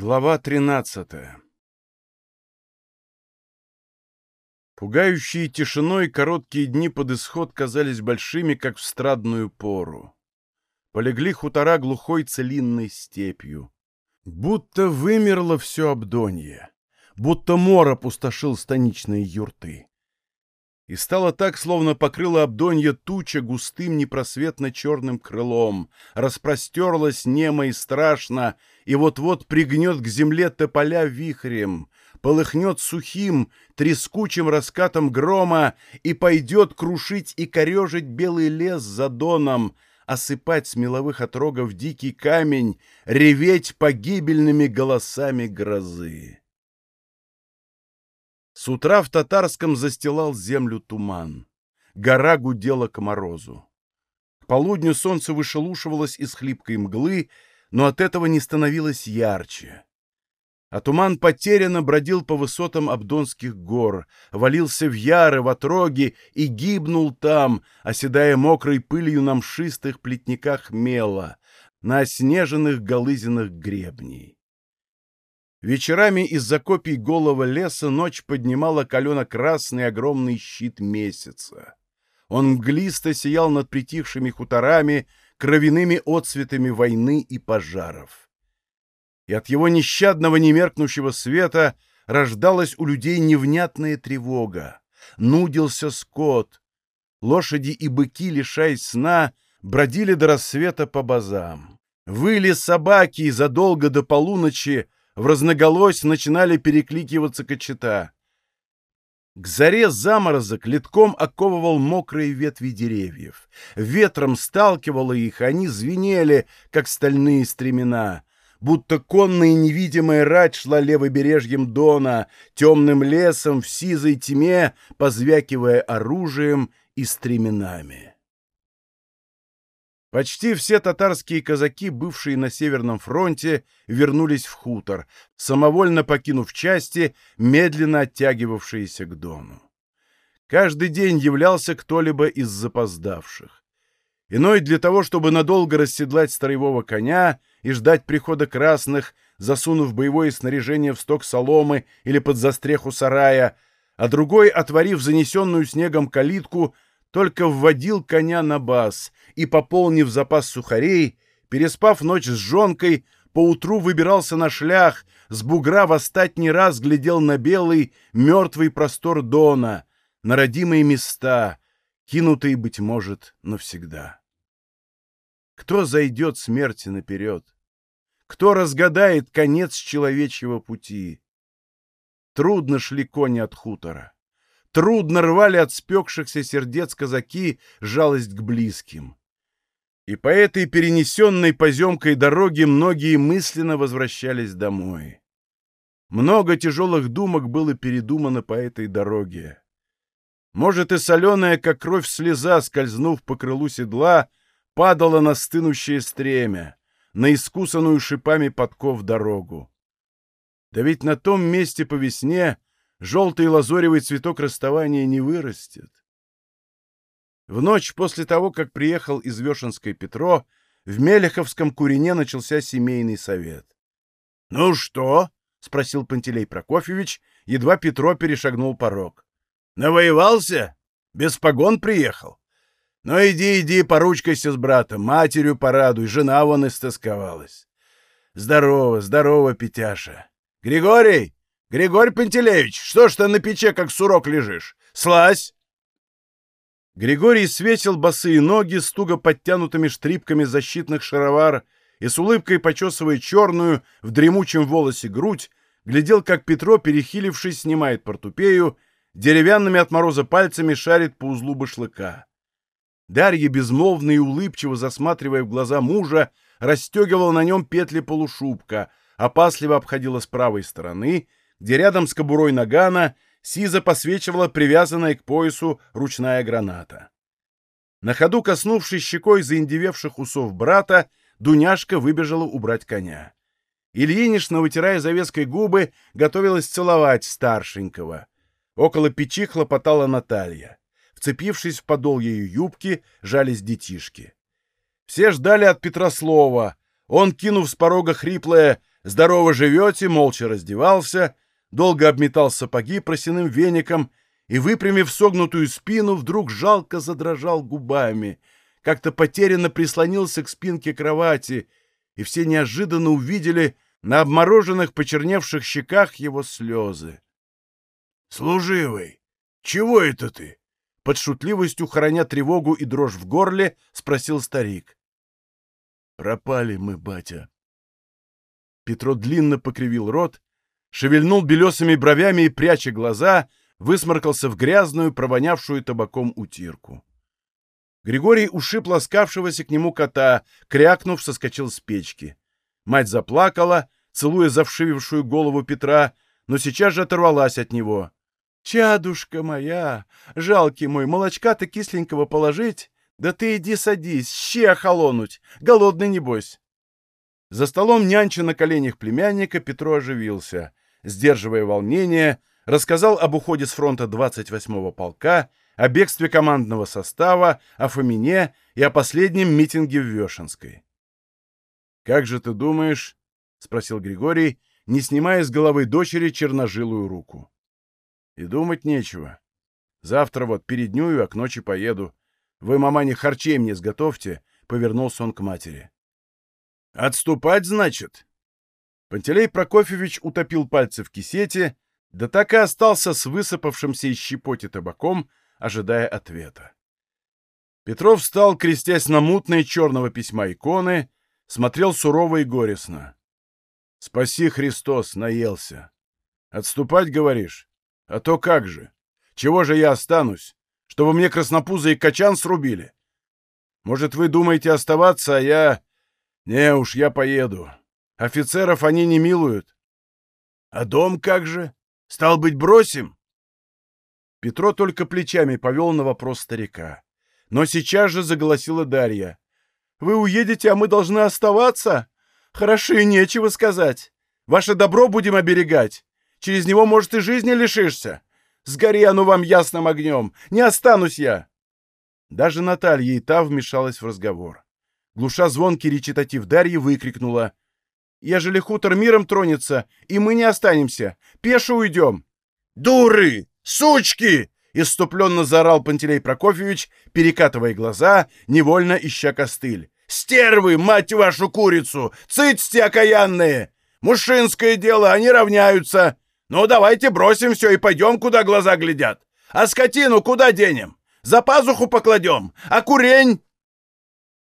Глава 13 Пугающие тишиной короткие дни под исход казались большими, как в страдную пору. Полегли хутора глухой целинной степью. Будто вымерло все Абдонье, будто мор опустошил станичные юрты. И стало так, словно покрыла Абдонья туча густым непросветно-черным крылом, распростерлась немо и страшно, и вот-вот пригнет к земле тополя вихрем, полыхнет сухим, трескучим раскатом грома и пойдет крушить и корежить белый лес за доном, осыпать с меловых отрогов дикий камень, реветь погибельными голосами грозы. С утра в татарском застилал землю туман. Гора гудела к морозу. К полудню солнце вышелушивалось из хлипкой мглы, но от этого не становилось ярче. А туман потерянно бродил по высотам Абдонских гор, валился в яры, в отроги и гибнул там, оседая мокрой пылью на мшистых плетниках мела, на оснеженных голызинах гребней. Вечерами из-за копий голого леса ночь поднимала калено-красный огромный щит месяца. Он мглисто сиял над притихшими хуторами, кровяными отцветами войны и пожаров. И от его нещадного немеркнущего света рождалась у людей невнятная тревога. Нудился скот. Лошади и быки, лишаясь сна, бродили до рассвета по базам. Выли собаки и задолго до полуночи в разноголось начинали перекликиваться кочета. К заре заморозок литком оковывал мокрые ветви деревьев. Ветром сталкивало их, они звенели, как стальные стремена. Будто конная невидимая рать шла левобережьем Дона, темным лесом в сизой тьме, позвякивая оружием и стременами. Почти все татарские казаки, бывшие на Северном фронте, вернулись в хутор, самовольно покинув части, медленно оттягивавшиеся к Дону. Каждый день являлся кто-либо из запоздавших. Иной для того, чтобы надолго расседлать строевого коня и ждать прихода красных, засунув боевое снаряжение в сток соломы или под застреху сарая, а другой, отворив занесенную снегом калитку, только вводил коня на бас и, пополнив запас сухарей, переспав ночь с жонкой, поутру выбирался на шлях, с бугра восстать не раз глядел на белый, мертвый простор Дона, на родимые места, кинутые, быть может, навсегда. Кто зайдет смерти наперед? Кто разгадает конец человечьего пути? Трудно шли кони от хутора. Трудно рвали от спекшихся сердец казаки жалость к близким. И по этой перенесенной поземкой дороге многие мысленно возвращались домой. Много тяжелых думок было передумано по этой дороге. Может, и соленая, как кровь слеза, скользнув по крылу седла, падала на стынущее стремя, на искусанную шипами подков дорогу. Да ведь на том месте по весне желтый лазоревый цветок расставания не вырастет. В ночь после того, как приехал из Вешенской Петро, в Мелеховском Курине начался семейный совет. — Ну что? — спросил Пантелей Прокофьевич, едва Петро перешагнул порог. — Навоевался? Без погон приехал? Ну иди, иди, поручкайся с братом, матерью порадуй, жена вон истосковалась. Здорово, здорово, Петяша. Григорий, Григорий Пантелеевич, что ж ты на пече, как сурок, лежишь? Слазь!» Григорий светил босые ноги с туго подтянутыми штрипками защитных шаровар и с улыбкой, почесывая черную, в дремучем волосе грудь, глядел, как Петро, перехилившись, снимает портупею, деревянными от мороза пальцами шарит по узлу башлыка. Дарья, безмолвно и улыбчиво засматривая в глаза мужа, расстегивала на нем петли полушубка, опасливо обходила с правой стороны где рядом с кобурой нагана сизо посвечивала привязанная к поясу ручная граната. На ходу, коснувшись щекой заиндевевших усов брата, Дуняшка выбежала убрать коня. Ильинишна, вытирая завеской губы, готовилась целовать старшенького. Около печи хлопотала Наталья. Вцепившись в подол ее юбки, жались детишки. Все ждали от Петра слова. Он, кинув с порога хриплое здорово живете, молча раздевался, долго обметал сапоги просяным веником и, выпрямив согнутую спину, вдруг жалко задрожал губами, как-то потерянно прислонился к спинке кровати, и все неожиданно увидели на обмороженных, почерневших щеках его слезы. — Служивый, чего это ты? — под шутливостью, храня тревогу и дрожь в горле, спросил старик. — Пропали мы, батя. Петро длинно покривил рот, шевельнул белесыми бровями и, пряча глаза, высморкался в грязную, провонявшую табаком утирку. Григорий ушиб ласкавшегося к нему кота, крякнув, соскочил с печки. Мать заплакала, целуя завшивившую голову Петра, но сейчас же оторвалась от него. «Чадушка моя! Жалкий мой, молочка-то кисленького положить? Да ты иди садись, щи охолонуть! Голодный небось!» За столом нянча на коленях племянника Петро оживился. Сдерживая волнение, рассказал об уходе с фронта 28-го полка, о бегстве командного состава, о Фомине и о последнем митинге в Вешенской. «Как же ты думаешь?» — спросил Григорий, не снимая с головы дочери черножилую руку. «И думать нечего. Завтра вот переднюю, а к ночи поеду. Вы, мамане, харчей мне сготовьте», — повернулся он к матери. «Отступать, значит?» Пантелей Прокофьевич утопил пальцы в кисете, да так и остался с высыпавшимся из щепоти табаком, ожидая ответа. Петров встал, крестясь на мутные черного письма иконы, смотрел сурово и горестно. «Спаси, Христос, наелся. Отступать, говоришь? А то как же? Чего же я останусь? Чтобы мне краснопузы и качан срубили? Может, вы думаете оставаться, а я... Не уж, я поеду. Офицеров они не милуют. А дом как же? Стал быть, бросим?» Петро только плечами повел на вопрос старика. Но сейчас же заголосила Дарья. «Вы уедете, а мы должны оставаться? Хороши, нечего сказать. Ваше добро будем оберегать. Через него, может, и жизни лишишься. Сгори оно вам ясным огнем. Не останусь я!» Даже Наталья и та вмешалась в разговор. Глуша звонкий речитатив Дарьи выкрикнула. Ежели хутор миром тронется, и мы не останемся, пешо уйдем. «Дуры! Сучки!» — иступленно заорал Пантелей Прокофьевич, перекатывая глаза, невольно ища костыль. «Стервы, мать вашу курицу! Цыцьте окаянные! Мужинское дело, они равняются! Ну, давайте бросим все и пойдем, куда глаза глядят! А скотину куда денем? За пазуху покладем? А курень?»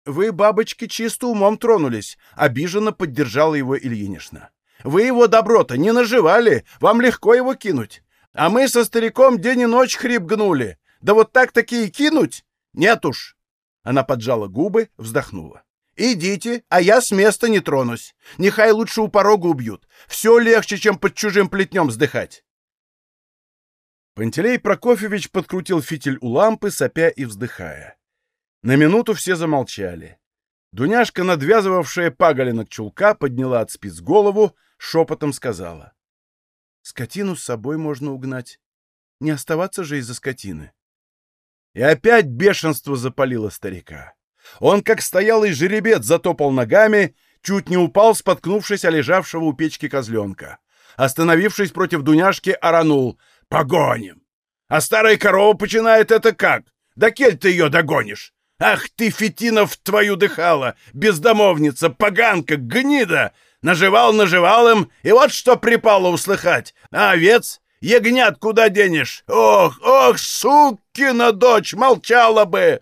«Вы, бабочки, чисто умом тронулись», — обиженно поддержала его Ильинична. «Вы его доброта не наживали, вам легко его кинуть. А мы со стариком день и ночь хрип гнули. Да вот так-таки и кинуть? Нет уж!» Она поджала губы, вздохнула. «Идите, а я с места не тронусь. Нехай лучше у порога убьют. Все легче, чем под чужим плетнем вздыхать». Пантелей Прокофьевич подкрутил фитиль у лампы, сопя и вздыхая. На минуту все замолчали. Дуняшка, надвязывавшая паголинок чулка, подняла от спиц голову, шепотом сказала. «Скотину с собой можно угнать. Не оставаться же из-за скотины». И опять бешенство запалило старика. Он, как стоялый жеребец, затопал ногами, чуть не упал, споткнувшись о лежавшего у печки козленка. Остановившись против Дуняшки, оранул. «Погоним! А старая корова починает это как? Да кель ты ее догонишь? Ах ты, Фетинов, твою дыхала, бездомовница, поганка, гнида! Наживал, наживал им, и вот что припало услыхать. А овец? Ягнят куда денешь? Ох, ох, сукина дочь, молчала бы!»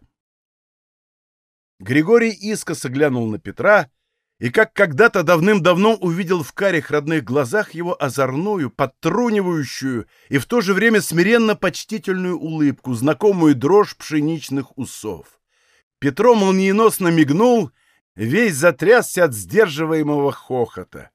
Григорий искоса глянул на Петра и, как когда-то давным-давно увидел в карих родных глазах его озорную, подтрунивающую и в то же время смиренно почтительную улыбку, знакомую дрожь пшеничных усов. Петро молниеносно мигнул, весь затрясся от сдерживаемого хохота.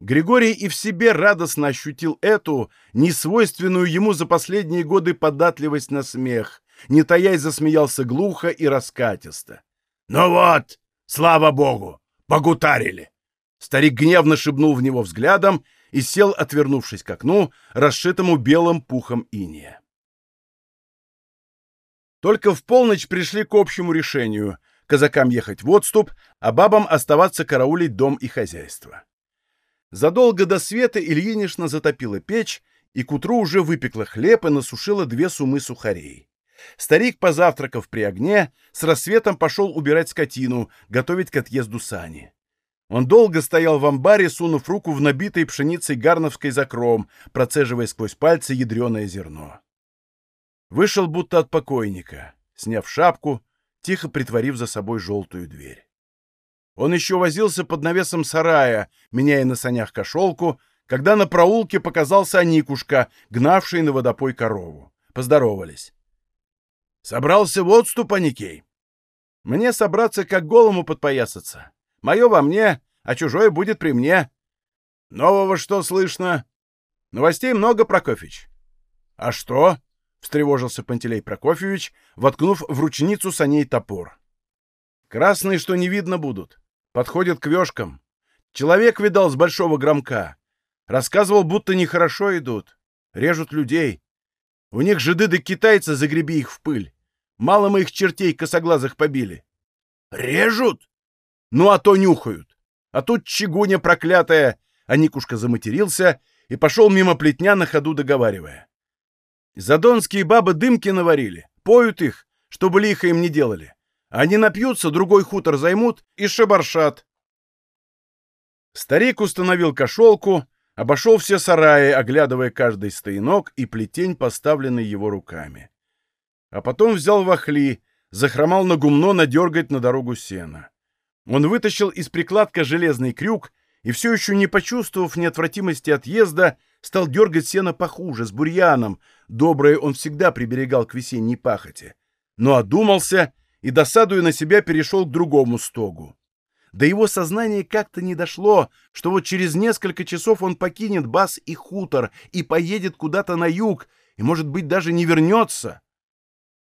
Григорий и в себе радостно ощутил эту, несвойственную ему за последние годы податливость на смех, не таясь засмеялся глухо и раскатисто. «Ну вот, слава богу, погутарили!» Старик гневно шибнул в него взглядом и сел, отвернувшись к окну, расшитому белым пухом иния. Только в полночь пришли к общему решению — казакам ехать в отступ, а бабам оставаться караулить дом и хозяйство. Задолго до света Ильинишна затопила печь и к утру уже выпекла хлеб и насушила две сумы сухарей. Старик, позавтракав при огне, с рассветом пошел убирать скотину, готовить к отъезду сани. Он долго стоял в амбаре, сунув руку в набитый пшеницей гарновской закром, процеживая сквозь пальцы ядреное зерно. Вышел будто от покойника, сняв шапку, тихо притворив за собой желтую дверь. Он еще возился под навесом сарая, меняя на санях кошелку, когда на проулке показался Аникушка, гнавший на водопой корову. Поздоровались. «Собрался в отступ, Аникей?» «Мне собраться, как голому подпоясаться. Мое во мне, а чужое будет при мне. Нового что слышно? Новостей много, Прокофьевич. А что? Встревожился Пантелей Прокофьевич, воткнув в ручницу саней топор. Красные, что не видно будут. Подходят к вешкам. Человек видал с большого громка. Рассказывал, будто нехорошо идут. Режут людей. У них жиды да китайцы, загреби их в пыль. Мало мы их чертей косоглазых побили. «Режут?» Ну, а то нюхают. А тут чигуня проклятая. А Никушка заматерился и пошел мимо плетня на ходу договаривая. Задонские бабы дымки наварили, поют их, чтобы лихо им не делали. Они напьются, другой хутор займут и шабаршат. Старик установил кошелку, обошел все сараи, оглядывая каждый стоянок и плетень, поставленный его руками. А потом взял вахли, захромал на гумно надергать на дорогу сена. Он вытащил из прикладка железный крюк и, все еще не почувствовав неотвратимости отъезда, стал дергать сено похуже, с бурьяном. Доброе он всегда приберегал к весенней пахоте. Но одумался и, досадуя на себя, перешел к другому стогу. До его сознания как-то не дошло, что вот через несколько часов он покинет бас и хутор и поедет куда-то на юг, и, может быть, даже не вернется.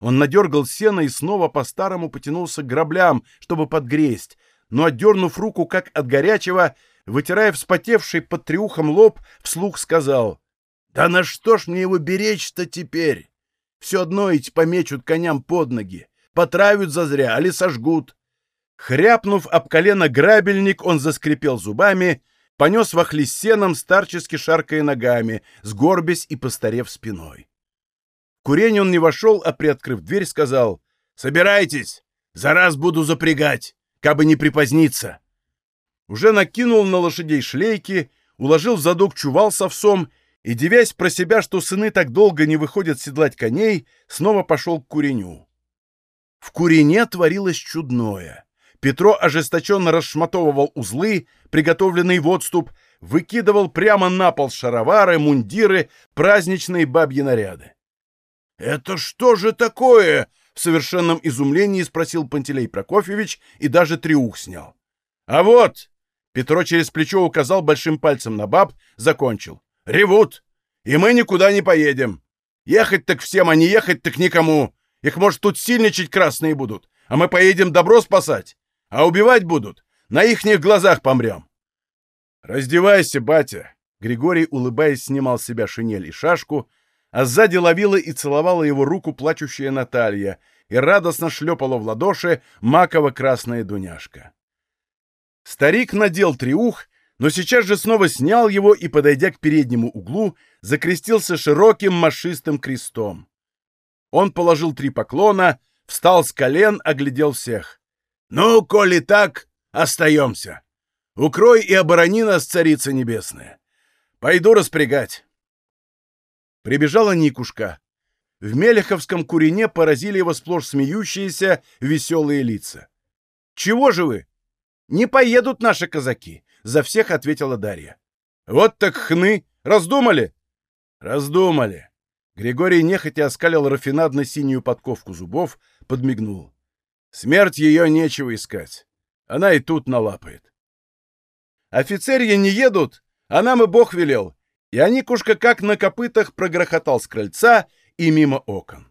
Он надергал сено и снова по-старому потянулся к граблям, чтобы подгресть, но, отдернув руку, как от горячего, вытирая вспотевший под триухом лоб, вслух сказал, «Да на что ж мне его беречь-то теперь? Все одно эти помечут коням под ноги, потравят зазря, али сожгут». Хряпнув об колено грабельник, он заскрипел зубами, понес вахли с сеном, старчески шаркая ногами, сгорбясь и постарев спиной. В курень он не вошел, а, приоткрыв дверь, сказал, «Собирайтесь, за раз буду запрягать» кабы не припоздниться. Уже накинул на лошадей шлейки, уложил в задок чувал с овсом и, девясь про себя, что сыны так долго не выходят седлать коней, снова пошел к куреню. В курене творилось чудное. Петро ожесточенно расшматовывал узлы, приготовленные в отступ, выкидывал прямо на пол шаровары, мундиры, праздничные бабьи наряды. «Это что же такое?» В совершенном изумлении спросил Пантелей Прокофьевич и даже триух снял. «А вот!» Петро через плечо указал большим пальцем на баб, закончил. «Ревут! И мы никуда не поедем! Ехать так всем, а не ехать так никому! Их, может, тут сильничать красные будут, а мы поедем добро спасать, а убивать будут! На ихних глазах помрем!» «Раздевайся, батя!» Григорий, улыбаясь, снимал с себя шинель и шашку, а сзади ловила и целовала его руку плачущая Наталья и радостно шлепала в ладоши маково-красная дуняшка. Старик надел триух, но сейчас же снова снял его и, подойдя к переднему углу, закрестился широким машистым крестом. Он положил три поклона, встал с колен, оглядел всех. «Ну, коли так, остаемся. Укрой и оборони нас, Царица Небесная. Пойду распрягать». Прибежала Никушка. В Мелеховском курине поразили его сплошь смеющиеся, веселые лица. «Чего же вы?» «Не поедут наши казаки», — за всех ответила Дарья. «Вот так хны! Раздумали?» «Раздумали!» Григорий нехотя оскалил рафинадно-синюю подковку зубов, подмигнул. «Смерть ее нечего искать. Она и тут налапает». «Офицерья не едут, а нам и Бог велел. И Аникушка как на копытах прогрохотал с крыльца и мимо окон.